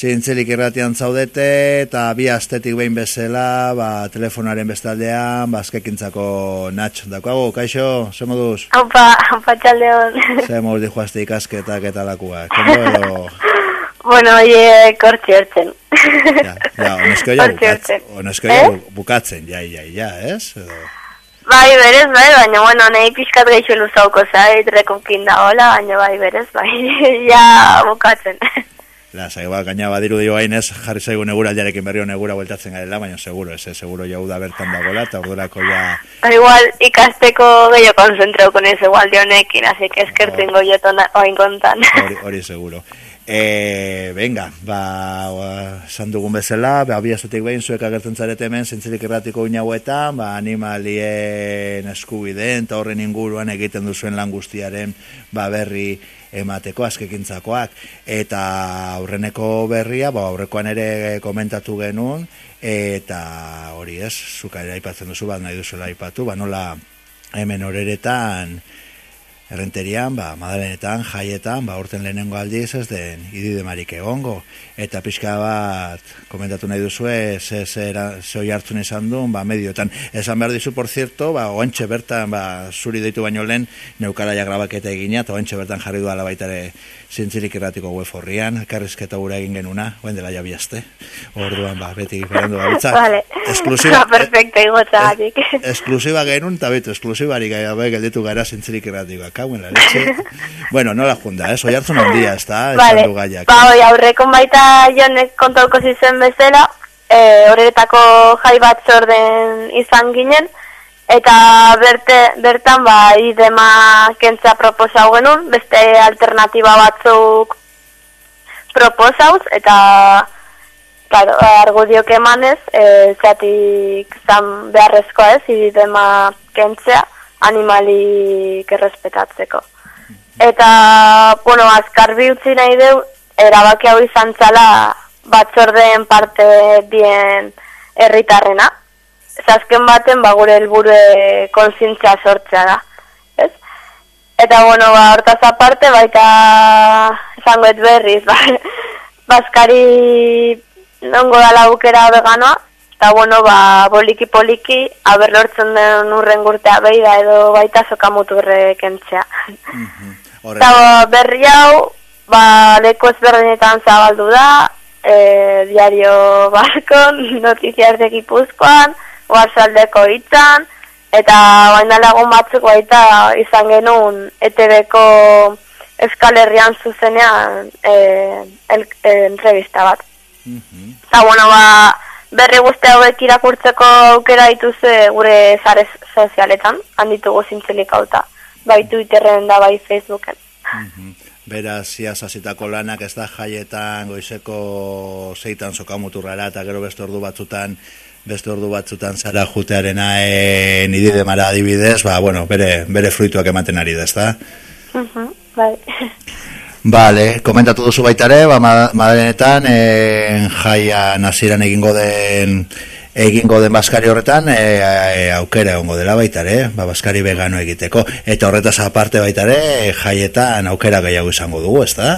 zintzelik irratian zaudete, eta bi astetik behin bezala, ba, telefonaren bestaldean, bazkekintzako natx. Dakoago, kaixo, ze moduz? Haupa, haupa txalde hon. Ze moduz dihoazte ikasketak eta lakuak. Edo... bueno, oie, kortzi hortzen. ja, ja, onesko ja bukatzen, onesko ja eh? bukatzen, ja, ja, ja, ez? Edo... Bai, berez, bai, baina, bueno, nahi pixkat gaixo luzauko zait, rekonkin da, hola, baina, bai, berez, bai, ja, bukatzen. La, zai, ba, gaina badiru dio hain ez, jarri zaigu negura aldearekin berrio negura bueltatzen garela, baina seguro, ez, seguro jau da bertan dagoela, eta ordurako ja... Ba, igual, ikasteko gehiago konzentrau con ese igual dionekin, así que eskertu ingo jo oin kontan. Hori, hori seguro. E, venga, ba, san dugun bezala, ba, abiazutik behin zuek agertzen zarete hemen, zintzilik erratiko inauetan, ba, animalien eskubideen, eta horren inguruan egiten duzuen lan guztiaren ba, berri emateko askekintzakoak. Eta aurreneko berria, ba, aurrekoan ere komentatu genuen, eta hori ez, zuka ere aipatzen duzu, ba, nahi duzuela aipatu, ba, nola hemen horeretan, errenterian, ba, madalenetan, jaietan, ba, urten lehenengo aldiz ez den idide marik egongo. Eta pixka bat, komentatu nahi duzue, ze, ze, ze oi hartzun izan duen, ba, medioetan. Esan behar dizu, por cierto, ba, oentxe bertan, ba, zuri deitu baino lehen, neukara ja grabaketa egina, eta oentxe bertan jarri duala baitare zintzirik erratiko web horrian, karrizketa gura egin genuna, oen dela ja biazte. Orduan, ba, beti giferendu da bitza. Vale. Esklusiba. Perfecto, igotza, eh, Esklusiba genun, eta betu, esklusibari gai, bai, gara zintzirik erratiko cago la leche. bueno, no la junda, eh? Soy hartzun ondia, ez da? Vale, ba, oi, aurrekon baita jonek kontauko zizen bezala, eh, horretako jai bat zorden izan ginen, eta berte, bertan, ba, idema kentza proposau genuen, beste alternatiba batzuk proposauz, eta claro, argudiok emanez, eh, zatik zan beharrezkoa ez, idema kentzea, animalik errespetatzeko. Eta, bueno, azkar utzi nahi deu, erabaki hau izan txala batzordeen parte bien herritarrena. Zazken baten, ba, gure helburu konzintzia sortzea da. Ez? Eta, bueno, ba, hortaz aparte, baita zangoet berriz, ba, bazkari nongo da laukera veganoa, eta bueno, ba, boliki poliki, haber lortzen den urren gurtea behi da edo baita sokamuturre kentzea. Mhm. Eta ba, berri hau, ba, leko ezberdinetan zabaldu da, e, diario Baskon, notiziaz de Gipuzkoan, hitzan, eta baina lagun batzuk baita izan genuen ETV-ko eskalerrian zuzenean e, el, e, entrevista bat. Mhm. Eta, bueno, ba, berri guzti hauek irakurtzeko aukera dituzue gure zare sozialetan, handitugu zintzelik hauta, bai Twitterren da bai Facebooken. Mm Beraz, iaz azitako lanak ez da jaietan goizeko zeitan sokamuturrara eta gero beste ordu batzutan beste ordu batzutan zara jutearena nidide mara adibidez, ba, bueno, bere, bere fruituak ematen ari da, ez da? bai. Vale, komentatu duzu baita ere, ba, madalenetan, e, jaia naziran egingo den egingo den baskari horretan e, e, aukera egongo dela baita ere, ba, baskari vegano egiteko. Eta horretaz aparte baita ere, jaietan aukera gehiago izango dugu, ez da?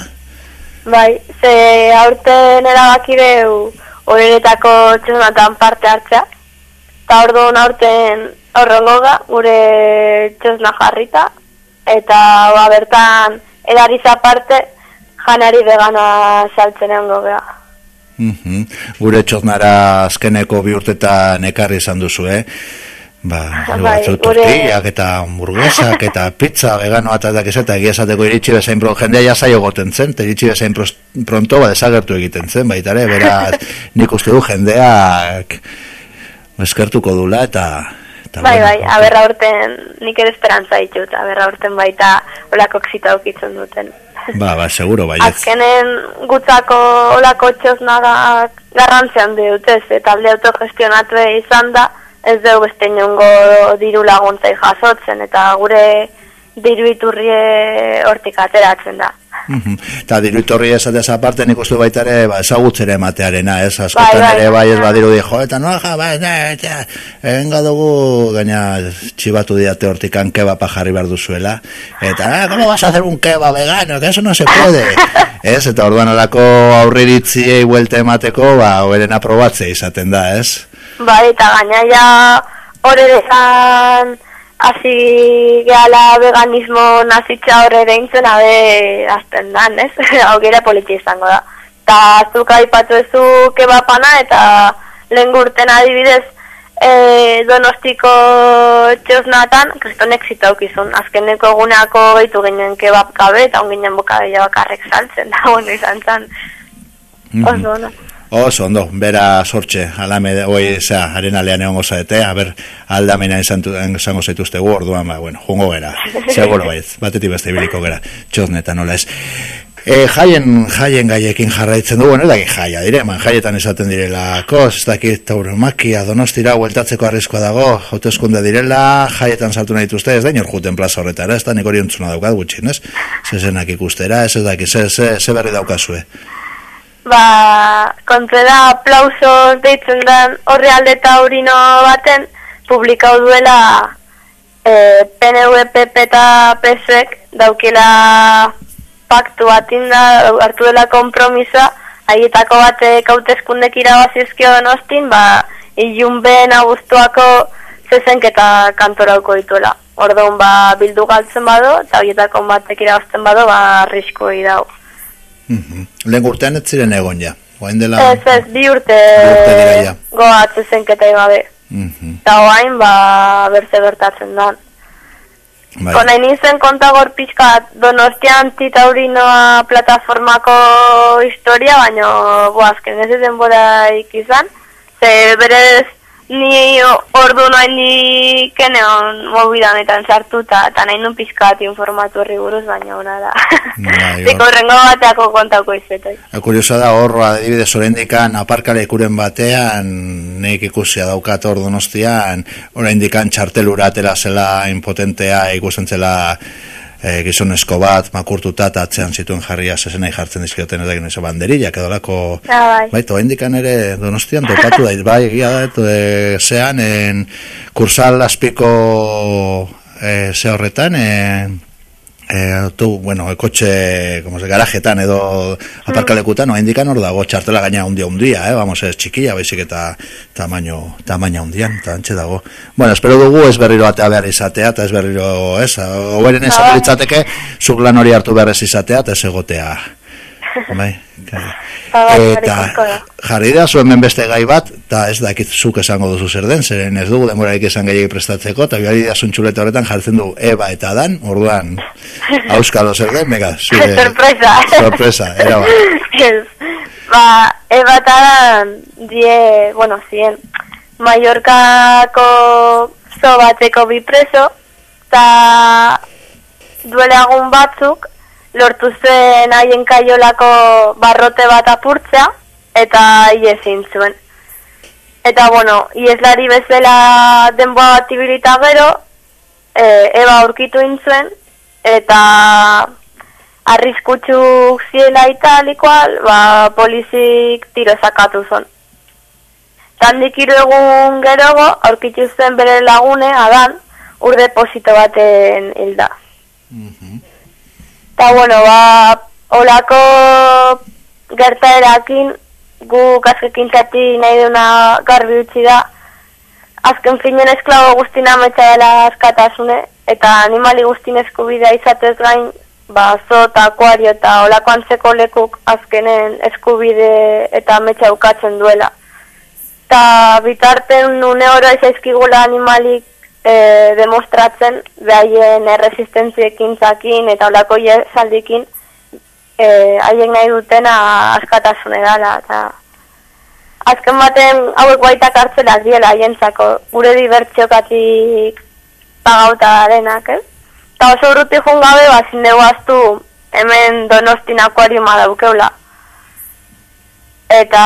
Bai, ze aurten erabaki deu horretako txosnatan parte hartzea. Eta orduan aurten horrengo gure txosna jarrita. Eta ba, bertan edariz aparte janari vegana saltzen egon gogea. Mm Gure txoznara azkeneko bi urtetan ekarri izan duzu, eh? Ba, bai, tortillak eta hamburguesak eta pizza vegano eta da eta egia esateko iritsi bezain pro jendea ja saio goten zen, te iritsi bezain pronto ba desagertu egiten zen, baita ere, beraz, nik uste du jendeak eskertuko dula eta bai, bai, aberra urten nik ere esperantza ditut, aberra urten baita olako ksita aukitzen duten. Ba, ba, seguro, bai. Azkenen gutzako olako txosnagak garrantzean dut, ez, eta alde autogestionatu izan da, ez dugu beste niongo diru laguntza jasotzen, eta gure diru iturrie hortik ateratzen da. Eta diruitorri esatez aparte nik uste baita ere ba, ezagutzere ematearena, ez? Askotan Bai, bai, ere bai ez bai. badiru di, jo, eta noa, ja, bai, eta, egenga dugu, gaina txibatu diate hortikan kebapa jarri behar duzuela, eta, ah, ¿cómo vas a hacer un keba vegano? Que eso no se puede. ez? Eta orduan alako aurriritziei buelte emateko, ba, beren aprobatzea izaten da, ez? Bai, eta gaina ja hori desan hasi gehala veganismo nazitza horre deintzen abe azten dan, ez? Hau gera politia izango da. Ta zuk aipatu ezu kebapana eta lehen gurten adibidez e, donostiko txosnatan, kriston exito aukizun. Azkeneko eguneako gaitu ginen kebab gabe eta onginen bokadila bakarrek saltzen da, bueno, izan zen. Oso, ono. Oso, ondo, bera sortxe, alame, oi, zera, haren alean egon gozaete, a ber, aldamena izantu- izango zaituztegu, orduan, ba, bueno, jungo gera, seguro baiz, batetik beste ibiliko gera, txosneta nola ez. E, jaien, jaien gaiekin jarraitzen du, bueno, dakit jaia dire, man, jaietan esaten direla, kos, ez dakit tauromakia, donostira, hueltatzeko arriskoa dago, hauteskunde direla, jaietan sartu nahi dituzte, ez da inor juten plaza horretara, ez da nik hori entzuna daukat gutxin, ez? Zezenak ikustera, ez ez dakit, ze, ze, ze berri daukazue. Ba, kontrera aplausos deitzen den horri alde taurino baten, publikau duela e, PNV, PP eta PSek daukila paktu bat inda, hartu dela kompromisa, haietako batek hauteskundek irabazizkio donostin, ba, ilun behen abuztuako zezenketa kantorauko dituela. Orduan, ba, bildu galtzen bado, eta haietako batek irabazten bado, ba, arriskoi dau. Mhm. Lehen urtean ez ziren egon ja. Oain dela... Ez, ez, bi urte, Bi urte dira ja. zezenketa gabe. Mhm. Eta oain, ba, berze bertatzen da. Bai. Kona nintzen kontagor pixka Donostian Titaurinoa plataformako historia, baina bo, azken ez denbora ikizan. Ze berez ni ordu noen ni keneon mobidanetan sartuta, eta nahi nun pixka bat informatu horri buruz, baina ona da. Ziko rengo bateako kontako izetoi. Kuriosa da hor, adibidez, orendikan aparkalekuren batean, nik ikusia daukat hor donostian, orendikan txartelura atera zela impotentea, ikusten zela e, gizonezko bat, makurtuta, eta atzean zituen jarria zezenai jartzen dizkioten ez dakit noiz, banderilla, edo lako... Ah, bai. Bai, eta orendikan ere donostian topatu da, bai, egia da, e, zean, en, kursal azpiko e, ze horretan, e, tu, bueno, kotxe, como se, garajetan edo aparkalekutan, no indikan hor dago txartela gaina hundia hundia, eh, vamos, ez txikia, baizik eta tamaino, tamaina hundian, eta antxe dago. Bueno, espero dugu ez berriro atea behar izatea, eta ez berriro, ez, oberen ez Ah. litzateke, zuk lan hori hartu beharrez izatea, eta ez egotea. Bai, kare. Ah, bai, eta jarri da zuen beste gai bat, eta ez dakit zuk esango duzu zer den, zeren ez dugu demorarik esan gehiagik prestatzeko, eta bihari da txuleta horretan jartzen du Eba eta Dan, orduan, auskalo zer den, mega, zure... Sorpresa. Sorpresa, era ba. Ez. Ba, ebataran die, bueno, zien, Mallorcako zo bateko bi preso, eta duela egun batzuk, lortu zen haien kaiolako barrote bat apurtzea, eta iezin zuen. Eta, bueno, ieslari bezala denboa bat ibilita gero, e, eba aurkitu intzuen, eta arriskutsu ziela italikoal, ba, polizik tiro sakatu zon. Tandik hiru egun gerogo, aurkitu zen bere lagune, adan, ur deposito baten hilda. Eta, bueno, ba, olako gertaerakin, gu kaskekintzati nahi duna garbi utzi da, azken finen esklabo guztin ametsa dela askatasune, eta animali guztin eskubidea izatez gain, ba, zo eta akuario eta olako antzeko lekuk azkenen eskubide eta ametsa ukatzen duela. Eta bitarten une oro ezaizkigula animalik e, demostratzen behaien erresistentziekin zakin eta olako saldikin e, haien nahi dutena askatasune dela. Eta azken baten hauek baita kartzelak diela haientzako gure dibertsiokatik pagauta denak, ez? Eta oso urruti joan gabe, bazin dugu aztu hemen donostin akuariuma daukeula. Eta,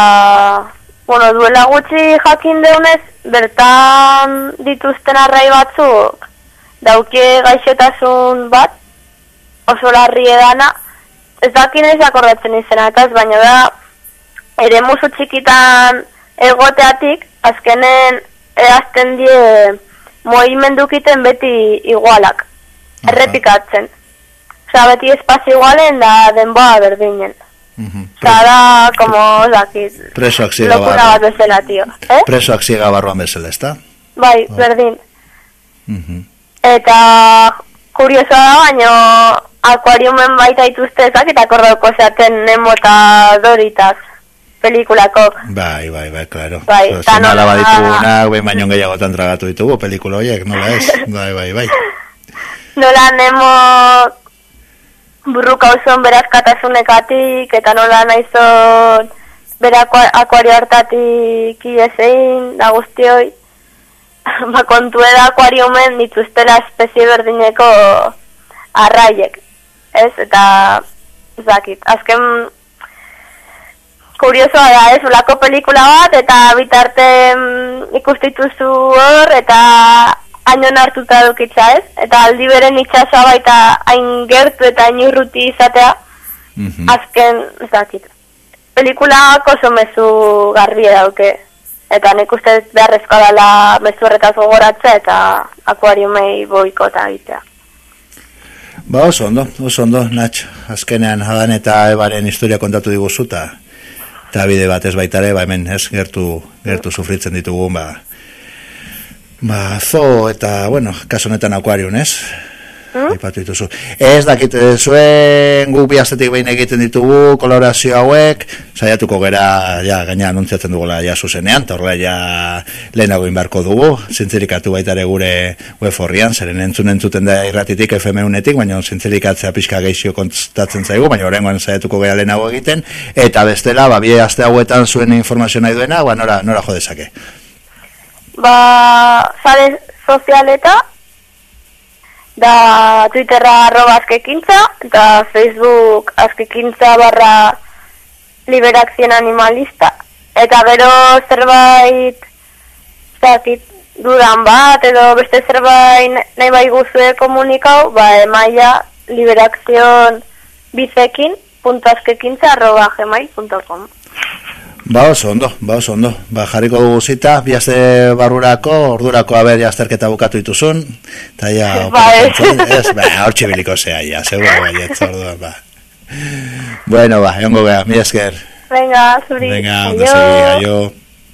bueno, duela gutxi jakin deunez, bertan dituzten arrai batzuk daukie gaixotasun bat, oso larri edana, ez dakin ez akordatzen izena, baina da, ere musu txikitan egoteatik, azkenen eazten die moimendukiten beti igualak, Aha. errepikatzen. Osa, beti espazio igualen da denboa berdinen. Osa, da, como, dakit, Presoak ziega lokura bat barruan. bezala, tio. Eh? Presoak ziega barruan bezala, ezta? Bai, berdin. Mhm. Eta kuriosoa da, baino akuariumen baita ituzte ezak eta akordauko zeaten Nemo eta Doritaz pelikulako. Bai, bai, bai, claro. Bai, eta nola- alaba ditugunak, behin baino gehiagotan tragatu ditugu, pelikula horiek, nola ez? Bai, bai, bai. Nola Nemo burruka oson berazkatasunekatik eta nola naizon bera akua- akuario hartatik iesein da guztioi. ba, kontue da akuariumen dituztela espezie berdineko arraiek. Ez, eta ez dakit, azken kuriosoa da, ez, ulako pelikula bat, eta bitarte mm, ikustituzu hor, eta hainon hartuta dukitza, ez? Eta aldi beren itxasoa baita hain gertu eta hain urruti izatea, Mhm. azken, ez dakit. Pelikulak oso mezu garbi dauke. Eta nik uste beharrezkoa dela mezu horretaz gogoratzea eta akuariumei boikota egitea. Ba, oso ondo, oso ondo, Natx, azkenean hadan eta ebaren historia kontatu diguzuta, eta bide batez baitare, ba hemen, ez, gertu, gertu sufritzen ditugu, ba, ba, zo, eta, bueno, kaso honetan akuariun, ez? Aipatu dituzu. Ez dakit, eh, zuen guk bi astetik behin egiten ditugu, kolorazio hauek, saiatuko gera, ja, gaina anuntziatzen dugula ja zuzenean, eta horrela ja lehenago inbarko dugu, zintzirikatu baita ere gure web horrian, zeren entzun entzuten da irratitik FM unetik, baina zintzirikatzea pixka geixio kontatzen zaigu, baina horrengoan saiatuko gera lehenago egiten, eta bestela, ba, bi aste hauetan zuen informazio nahi duena, ba, nora, nora jo dezake. Ba, sare sozialeta, da Twitterra arroba azkekintza, eta Facebook azkekintza barra liberazioen animalista. Eta gero zerbait, zakit, dudan bat, edo beste zerbait nahi bai guzue komunikau, ba, emaia liberazioen bizekin, punto arroba gmail.com. Ba oso ondo, ba oso ondo. Ba jarriko dugu zita, bi aste barrurako, ordurako haber ja azterketa bukatu dituzun, eta ja... Ba, ez. ba, hortxe biliko zea, ja, seguro baietz, orduan, ba. Bueno, ba, egongo geha, mi esker. Venga, zuri. Venga, Aio. ondo segi, aio.